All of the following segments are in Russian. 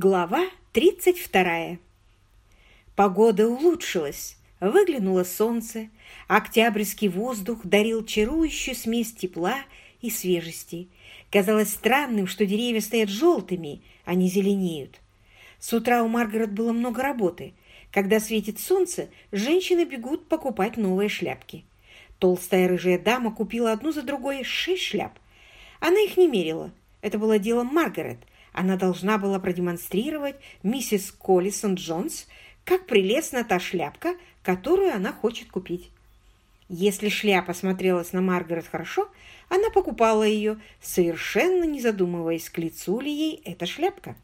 Глава 32. Погода улучшилась, выглянуло солнце, октябрьский воздух дарил чарующую смесь тепла и свежести. Казалось странным, что деревья стоят желтыми, а не зеленеют. С утра у Маргарет было много работы. Когда светит солнце, женщины бегут покупать новые шляпки. Толстая рыжая дама купила одну за другой шесть шляп. Она их не мерила. Это было делом Маргарет – она должна была продемонстрировать миссис Коллисон Джонс, как прелестна та шляпка, которую она хочет купить. Если шляпа смотрелась на Маргарет хорошо, она покупала ее, совершенно не задумываясь, к лицу ли ей эта шляпка.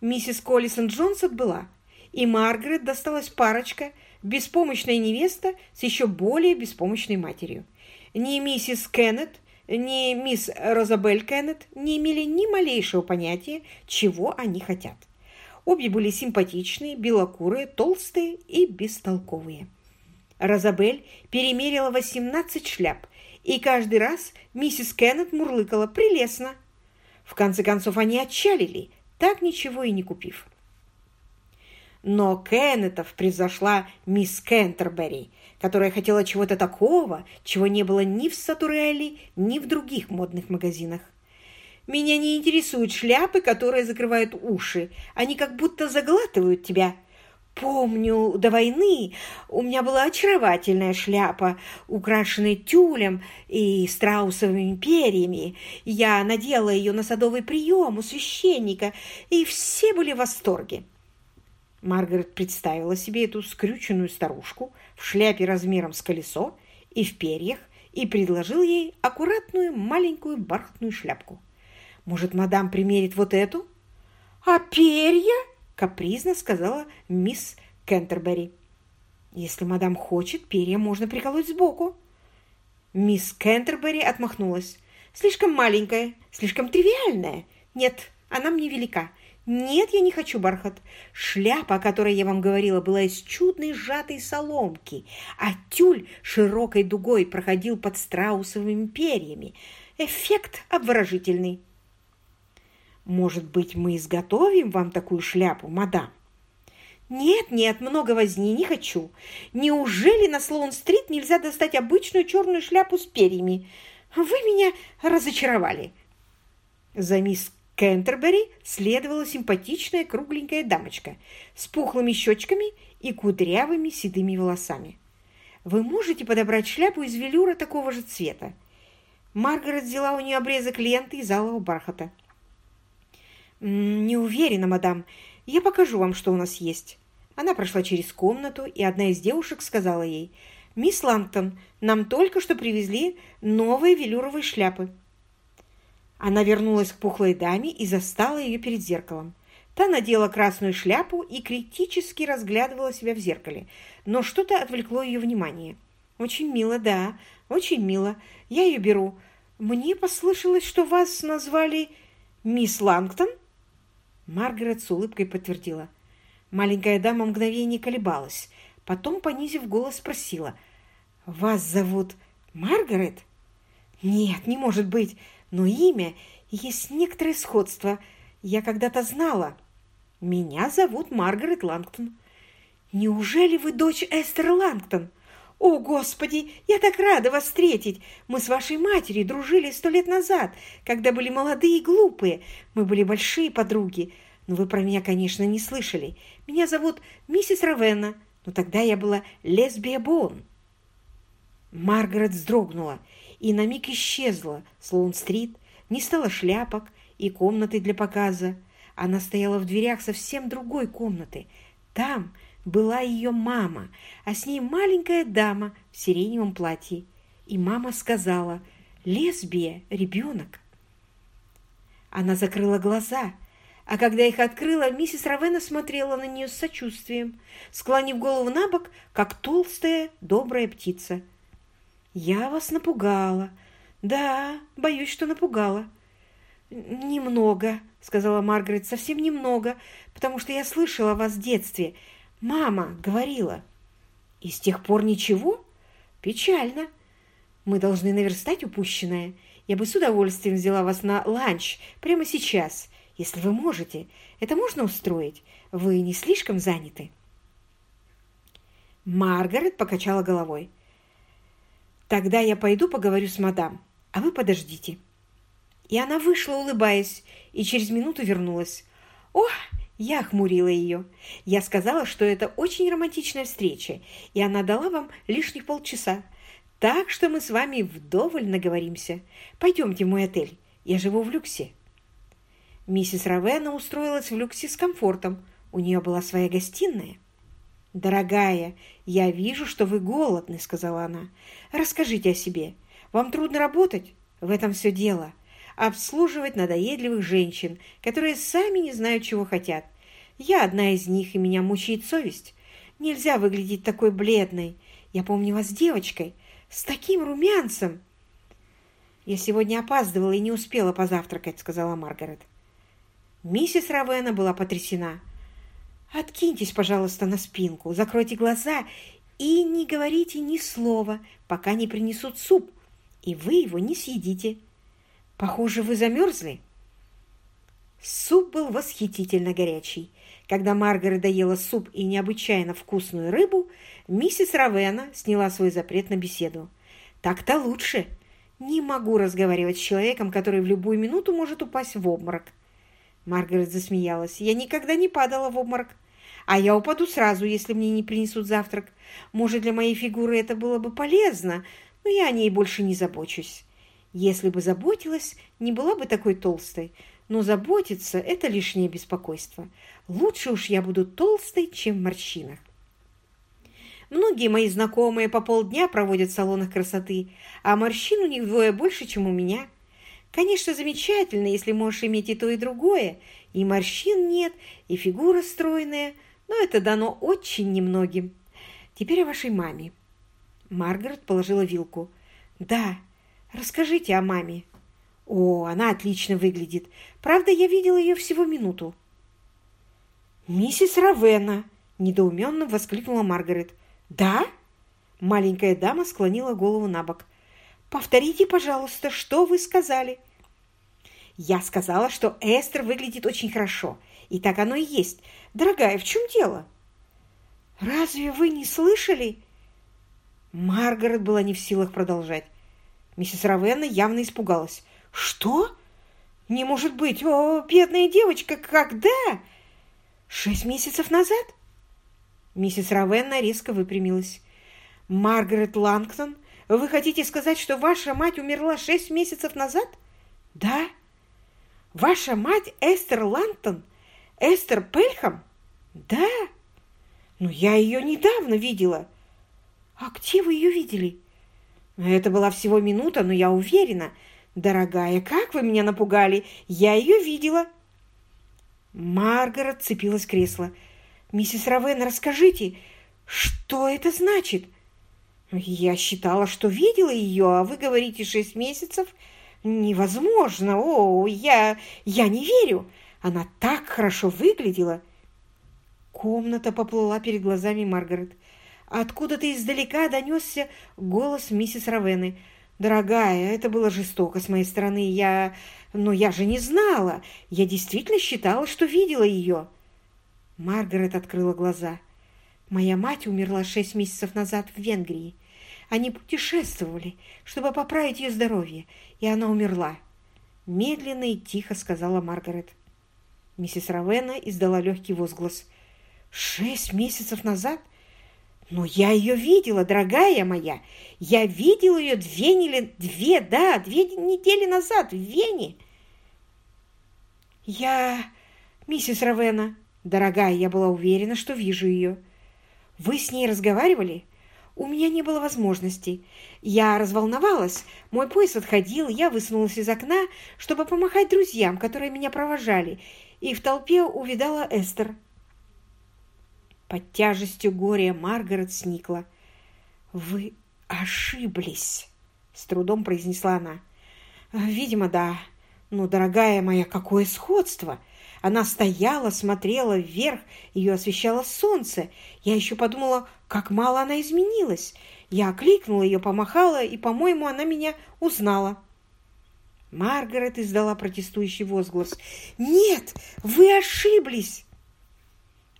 Миссис Коллисон Джонс отбыла, и Маргарет досталась парочка, беспомощная невеста с еще более беспомощной матерью. Ни миссис Кеннет, ни мисс Розабель Кеннет не имели ни малейшего понятия, чего они хотят. Обе были симпатичные, белокурые, толстые и бестолковые. Розабель перемерила 18 шляп, и каждый раз миссис Кеннет мурлыкала «прелестно». В конце концов они отчалили, так ничего и не купив. Но Кеннетов превзошла мисс Кентербери, которая хотела чего-то такого, чего не было ни в Сатурелли, ни в других модных магазинах. «Меня не интересуют шляпы, которые закрывают уши. Они как будто заглатывают тебя», Помню, до войны у меня была очаровательная шляпа, украшенная тюлем и страусовыми перьями. Я надела ее на садовый прием у священника, и все были в восторге. Маргарет представила себе эту скрюченную старушку в шляпе размером с колесо и в перьях и предложил ей аккуратную маленькую бархатную шляпку. «Может, мадам примерит вот эту?» «А перья?» — капризно сказала мисс Кентербери. «Если мадам хочет, перья можно приколоть сбоку». Мисс Кентербери отмахнулась. «Слишком маленькая, слишком тривиальная. Нет, она мне велика. «Нет, я не хочу бархат. Шляпа, о которой я вам говорила, была из чудной сжатой соломки, а тюль широкой дугой проходил под страусовыми перьями. Эффект обворожительный». «Может быть, мы изготовим вам такую шляпу, мадам?» «Нет, нет, много возни, не хочу. Неужели на Слоун-стрит нельзя достать обычную черную шляпу с перьями? Вы меня разочаровали». За мисс Кентербери следовала симпатичная кругленькая дамочка с пухлыми щечками и кудрявыми седыми волосами. «Вы можете подобрать шляпу из велюра такого же цвета?» Маргарет взяла у нее обрезок ленты из алого бархата. «Не уверена, мадам. Я покажу вам, что у нас есть». Она прошла через комнату, и одна из девушек сказала ей, «Мисс Лангтон, нам только что привезли новые велюровые шляпы». Она вернулась к пухлой даме и застала ее перед зеркалом. Та надела красную шляпу и критически разглядывала себя в зеркале, но что-то отвлекло ее внимание. «Очень мило, да, очень мило. Я ее беру. Мне послышалось, что вас назвали мисс Лангтон?» Маргарет с улыбкой подтвердила. Маленькая дама мгновение колебалась, потом, понизив голос, спросила. «Вас зовут Маргарет?» «Нет, не может быть но имя есть некоторое сходство. Я когда-то знала. Меня зовут Маргарет Лангтон. Неужели вы дочь Эстер Лангтон? О, Господи, я так рада вас встретить. Мы с вашей матерью дружили сто лет назад, когда были молодые и глупые. Мы были большие подруги. Но вы про меня, конечно, не слышали. Меня зовут миссис Равенна, но тогда я была лесбия Бон. Маргарет вздрогнула и на миг исчезла Слоун-стрит, не стало шляпок и комнаты для показа. Она стояла в дверях совсем другой комнаты. Там была ее мама, а с ней маленькая дама в сиреневом платье. И мама сказала «Лесбия, ребенок». Она закрыла глаза, а когда их открыла, миссис Равена смотрела на нее с сочувствием, склонив голову на бок, как толстая добрая птица – «Я вас напугала. Да, боюсь, что напугала». «Немного», — сказала Маргарет, — «совсем немного, потому что я слышала о вас в детстве. Мама говорила». «И с тех пор ничего? Печально. Мы должны наверстать упущенное. Я бы с удовольствием взяла вас на ланч прямо сейчас если вы можете. Это можно устроить? Вы не слишком заняты?» Маргарет покачала головой. «Тогда я пойду поговорю с мадам, а вы подождите». И она вышла, улыбаясь, и через минуту вернулась. «Ох, я охмурила ее. Я сказала, что это очень романтичная встреча, и она дала вам лишних полчаса. Так что мы с вами вдоволь наговоримся. Пойдемте в мой отель. Я живу в люксе». Миссис Равена устроилась в люксе с комфортом. У нее была своя гостиная. «Дорогая, я вижу, что вы голодны», — сказала она. «Расскажите о себе. Вам трудно работать? В этом все дело обслуживать надоедливых женщин, которые сами не знают, чего хотят. Я одна из них, и меня мучает совесть. Нельзя выглядеть такой бледной. Я помню вас девочкой, с таким румянцем. «Я сегодня опаздывала и не успела позавтракать», — сказала Маргарет. Миссис Равена была потрясена. «Откиньтесь, пожалуйста, на спинку, закройте глаза и не говорите ни слова, пока не принесут суп, и вы его не съедите. Похоже, вы замерзли?» Суп был восхитительно горячий. Когда Маргарет доела суп и необычайно вкусную рыбу, миссис Равена сняла свой запрет на беседу. «Так-то лучше. Не могу разговаривать с человеком, который в любую минуту может упасть в обморок». Маргарет засмеялась. «Я никогда не падала в обморок. А я упаду сразу, если мне не принесут завтрак. Может, для моей фигуры это было бы полезно, но я о ней больше не забочусь. Если бы заботилась, не была бы такой толстой. Но заботиться – это лишнее беспокойство. Лучше уж я буду толстой, чем в морщинах. Многие мои знакомые по полдня проводят в салонах красоты, а морщин у них вдвое больше, чем у меня. Конечно, замечательно, если можешь иметь и то, и другое. И морщин нет, и фигура стройная, но это дано очень немногим. Теперь о вашей маме. Маргарет положила вилку. Да, Расскажите о маме. О, она отлично выглядит. Правда, я видела ее всего минуту. Миссис Равена, недоуменно воскликнула Маргарет. Да? Маленькая дама склонила голову на бок. Повторите, пожалуйста, что вы сказали. Я сказала, что Эстер выглядит очень хорошо. И так оно и есть. Дорогая, в чем дело? Разве вы не слышали? Маргарет была не в силах продолжать. Миссис Равенна явно испугалась. «Что? Не может быть! О, бедная девочка! Когда? Шесть месяцев назад?» Миссис Равенна резко выпрямилась. «Маргарет Лангтон, вы хотите сказать, что ваша мать умерла шесть месяцев назад?» «Да». «Ваша мать Эстер Лангтон? Эстер Пельхам?» «Да». «Но я ее недавно видела». «А где вы ее видели?» Это была всего минута, но я уверена. Дорогая, как вы меня напугали! Я ее видела. Маргарет цепилась в кресло. «Миссис Равен, расскажите, что это значит?» «Я считала, что видела ее, а вы говорите шесть месяцев. Невозможно! О, я, я не верю! Она так хорошо выглядела!» Комната поплыла перед глазами Маргарет. Откуда-то издалека донесся голос миссис Равены. «Дорогая, это было жестоко с моей стороны. Я... Но я же не знала. Я действительно считала, что видела ее». Маргарет открыла глаза. «Моя мать умерла шесть месяцев назад в Венгрии. Они путешествовали, чтобы поправить ее здоровье, и она умерла». Медленно и тихо сказала Маргарет. Миссис Равена издала легкий возглас. «Шесть месяцев назад?» Но я ее видела, дорогая моя. Я видела ее две недели, две, да, две недели назад в Вене. Я, миссис Равена, дорогая, я была уверена, что вижу ее. Вы с ней разговаривали? У меня не было возможности. Я разволновалась. Мой поезд отходил, я высунулась из окна, чтобы помахать друзьям, которые меня провожали, и в толпе увидала Эстер. Под тяжестью горя Маргарет сникла. «Вы ошиблись!» — с трудом произнесла она. «Видимо, да. Но, дорогая моя, какое сходство! Она стояла, смотрела вверх, ее освещало солнце. Я еще подумала, как мало она изменилась. Я окликнула ее, помахала, и, по-моему, она меня узнала». Маргарет издала протестующий возглас. «Нет, вы ошиблись!»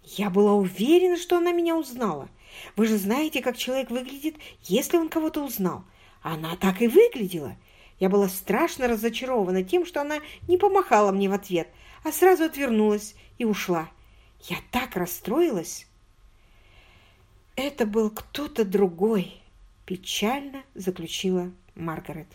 Я была уверена, что она меня узнала. Вы же знаете, как человек выглядит, если он кого-то узнал. Она так и выглядела. Я была страшно разочарована тем, что она не помахала мне в ответ, а сразу отвернулась и ушла. Я так расстроилась. Это был кто-то другой, печально заключила Маргарет.